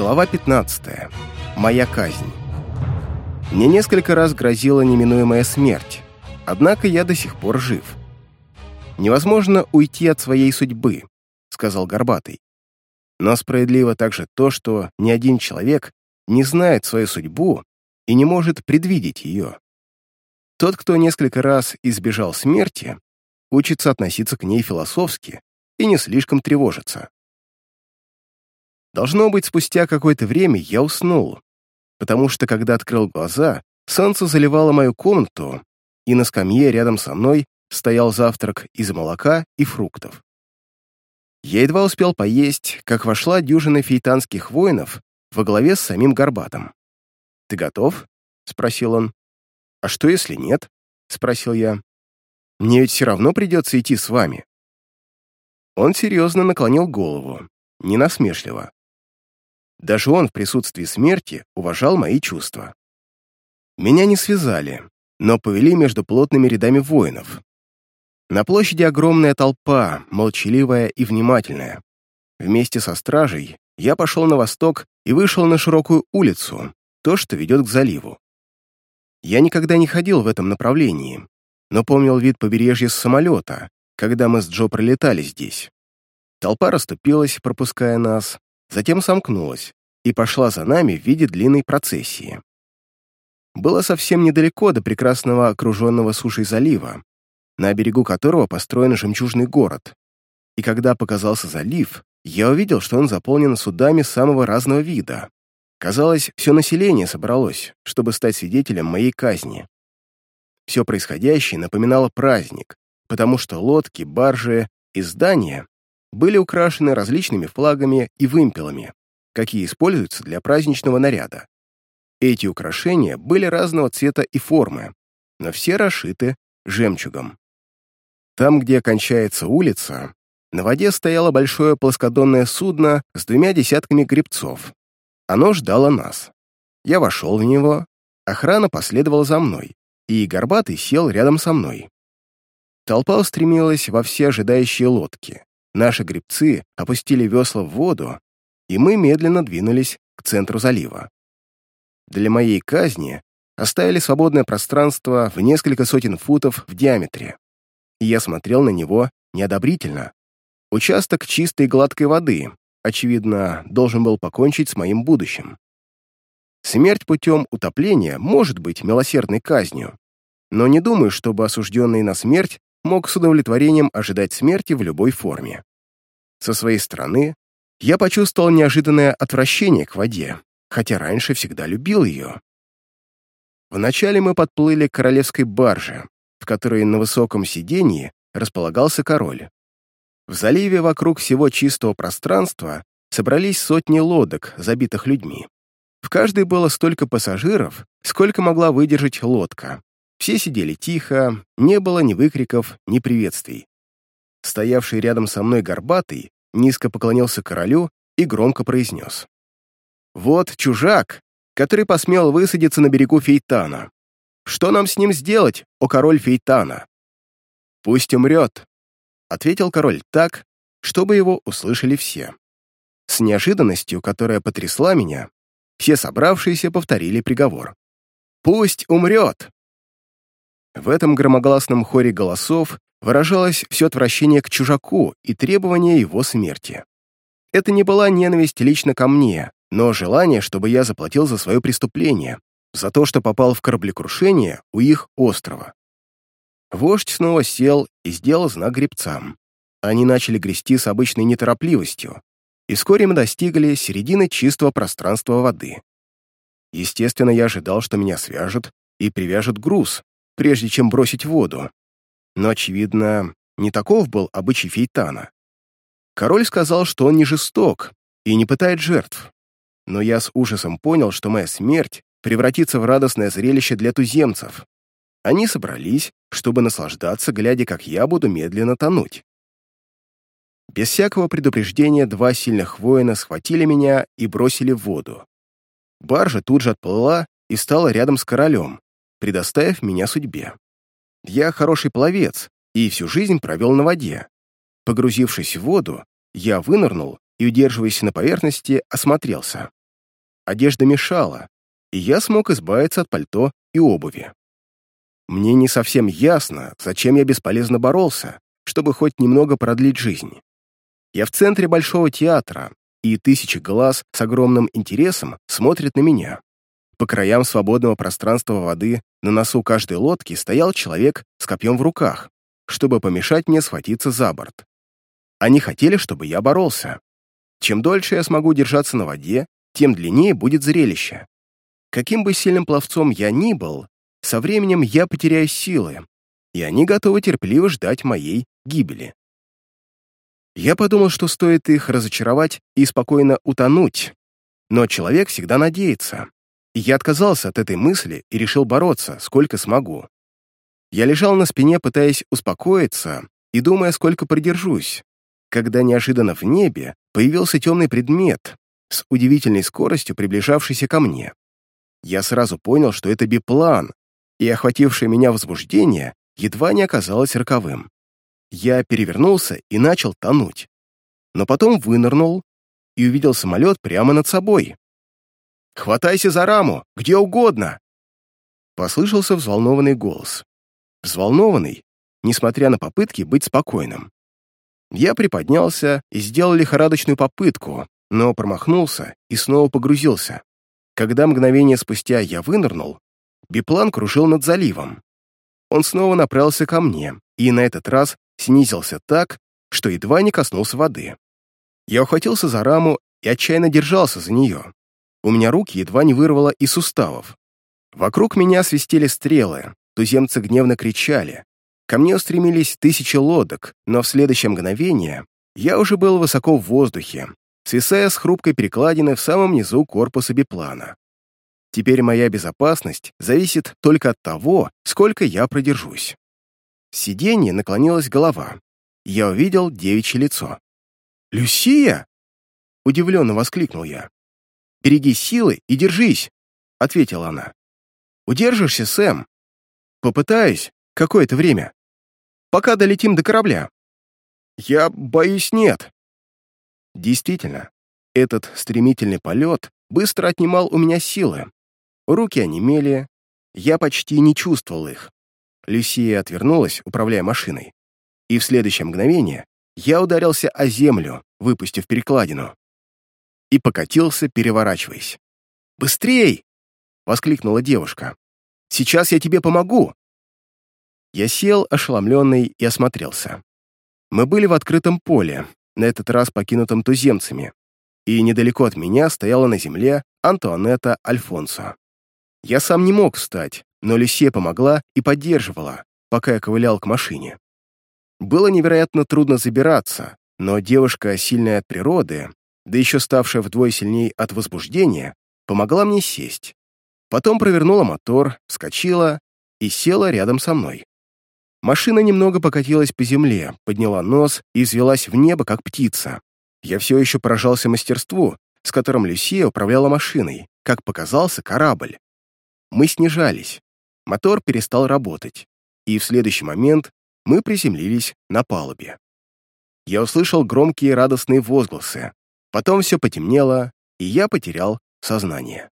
Глава 15. Моя казнь. Мне несколько раз грозила неминуемая смерть, однако я до сих пор жив. «Невозможно уйти от своей судьбы», — сказал Горбатый. Но справедливо также то, что ни один человек не знает свою судьбу и не может предвидеть ее. Тот, кто несколько раз избежал смерти, учится относиться к ней философски и не слишком тревожится. Должно быть, спустя какое-то время я уснул, потому что, когда открыл глаза, солнце заливало мою комнату, и на скамье рядом со мной стоял завтрак из молока и фруктов. Я едва успел поесть, как вошла дюжина фейтанских воинов во главе с самим Горбатом. «Ты готов?» — спросил он. «А что, если нет?» — спросил я. «Мне ведь все равно придется идти с вами». Он серьезно наклонил голову, не насмешливо. Даже он в присутствии смерти уважал мои чувства. Меня не связали, но повели между плотными рядами воинов. На площади огромная толпа, молчаливая и внимательная. Вместе со стражей я пошел на восток и вышел на широкую улицу, то, что ведет к заливу. Я никогда не ходил в этом направлении, но помнил вид побережья с самолета, когда мы с Джо пролетали здесь. Толпа расступилась, пропуская нас, затем сомкнулась и пошла за нами в виде длинной процессии. Было совсем недалеко до прекрасного окруженного сушей залива, на берегу которого построен жемчужный город. И когда показался залив, я увидел, что он заполнен судами самого разного вида. Казалось, все население собралось, чтобы стать свидетелем моей казни. Все происходящее напоминало праздник, потому что лодки, баржи и здания были украшены различными флагами и вымпелами, какие используются для праздничного наряда. Эти украшения были разного цвета и формы, но все расшиты жемчугом. Там, где кончается улица, на воде стояло большое плоскодонное судно с двумя десятками гребцов. Оно ждало нас. Я вошел в него, охрана последовала за мной, и Горбатый сел рядом со мной. Толпа устремилась во все ожидающие лодки. Наши гребцы опустили весла в воду, и мы медленно двинулись к центру залива. Для моей казни оставили свободное пространство в несколько сотен футов в диаметре, и я смотрел на него неодобрительно. Участок чистой гладкой воды, очевидно, должен был покончить с моим будущим. Смерть путем утопления может быть милосердной казнью, но не думаю, чтобы осужденный на смерть мог с удовлетворением ожидать смерти в любой форме. Со своей стороны, я почувствовал неожиданное отвращение к воде, хотя раньше всегда любил ее. Вначале мы подплыли к королевской барже, в которой на высоком сиденье располагался король. В заливе вокруг всего чистого пространства собрались сотни лодок, забитых людьми. В каждой было столько пассажиров, сколько могла выдержать лодка. Все сидели тихо, не было ни выкриков, ни приветствий. Стоявший рядом со мной горбатый низко поклонился королю и громко произнес. «Вот чужак, который посмел высадиться на берегу Фейтана. Что нам с ним сделать, о король Фейтана?» «Пусть умрет», — ответил король так, чтобы его услышали все. С неожиданностью, которая потрясла меня, все собравшиеся повторили приговор. «Пусть умрет!» В этом громогласном хоре голосов выражалось все отвращение к чужаку и требование его смерти. Это не была ненависть лично ко мне, но желание, чтобы я заплатил за свое преступление, за то, что попал в кораблекрушение у их острова. Вождь снова сел и сделал знак гребцам. Они начали грести с обычной неторопливостью, и вскоре мы достигли середины чистого пространства воды. Естественно, я ожидал, что меня свяжут и привяжут груз, прежде чем бросить воду, но, очевидно, не таков был обычай Фейтана. Король сказал, что он не жесток и не пытает жертв. Но я с ужасом понял, что моя смерть превратится в радостное зрелище для туземцев. Они собрались, чтобы наслаждаться, глядя, как я буду медленно тонуть. Без всякого предупреждения два сильных воина схватили меня и бросили в воду. Баржа тут же отплыла и стала рядом с королем, предоставив меня судьбе. Я хороший пловец и всю жизнь провел на воде. Погрузившись в воду, я вынырнул и, удерживаясь на поверхности, осмотрелся. одежда мешала, и я смог избавиться от пальто и обуви. Мне не совсем ясно, зачем я бесполезно боролся, чтобы хоть немного продлить жизнь. Я в центре Большого театра, и тысячи глаз с огромным интересом смотрят на меня. По краям свободного пространства воды на носу каждой лодки стоял человек с копьем в руках, чтобы помешать мне схватиться за борт. Они хотели, чтобы я боролся. Чем дольше я смогу держаться на воде, тем длиннее будет зрелище. Каким бы сильным пловцом я ни был, со временем я потеряю силы, и они готовы терпеливо ждать моей гибели. Я подумал, что стоит их разочаровать и спокойно утонуть, но человек всегда надеется, я отказался от этой мысли и решил бороться, сколько смогу. Я лежал на спине, пытаясь успокоиться и думая, сколько продержусь, когда неожиданно в небе появился темный предмет с удивительной скоростью, приближавшийся ко мне. Я сразу понял, что это биплан, и охватившее меня возбуждение едва не оказалось роковым. Я перевернулся и начал тонуть. Но потом вынырнул и увидел самолет прямо над собой. Хватайся за раму, где угодно!» Послышался взволнованный голос. Взволнованный, несмотря на попытки быть спокойным. Я приподнялся и сделал лихорадочную попытку, но промахнулся и снова погрузился. Когда мгновение спустя я вынырнул, биплан кружил над заливом. Он снова направился ко мне и на этот раз снизился так, что едва не коснулся воды. Я ухватился за раму и отчаянно держался за нее. У меня руки едва не вырвало из суставов. Вокруг меня свистели стрелы, туземцы гневно кричали. Ко мне устремились тысячи лодок, но в следующее мгновение я уже был высоко в воздухе, свисая с хрупкой перекладины в самом низу корпуса биплана. Теперь моя безопасность зависит только от того, сколько я продержусь. В сиденье наклонилась голова. Я увидел девичье лицо. «Люсия!» — удивленно воскликнул я. «Береги силы и держись», — ответила она. «Удержишься, Сэм?» «Попытаюсь какое-то время. Пока долетим до корабля». «Я боюсь, нет». Действительно, этот стремительный полет быстро отнимал у меня силы. Руки онемели, я почти не чувствовал их. Люсия отвернулась, управляя машиной. И в следующее мгновение я ударился о землю, выпустив перекладину и покатился, переворачиваясь. «Быстрей!» — воскликнула девушка. «Сейчас я тебе помогу!» Я сел, ошеломленный, и осмотрелся. Мы были в открытом поле, на этот раз покинутом туземцами, и недалеко от меня стояла на земле Антуанетта Альфонсо. Я сам не мог встать, но Люсия помогла и поддерживала, пока я ковылял к машине. Было невероятно трудно забираться, но девушка, сильная от природы, да еще ставшая вдвое сильней от возбуждения, помогла мне сесть. Потом провернула мотор, вскочила и села рядом со мной. Машина немного покатилась по земле, подняла нос и взвелась в небо, как птица. Я все еще поражался мастерству, с которым Люсия управляла машиной, как показался корабль. Мы снижались. Мотор перестал работать, и в следующий момент мы приземлились на палубе. Я услышал громкие радостные возгласы. Потом все потемнело, и я потерял сознание.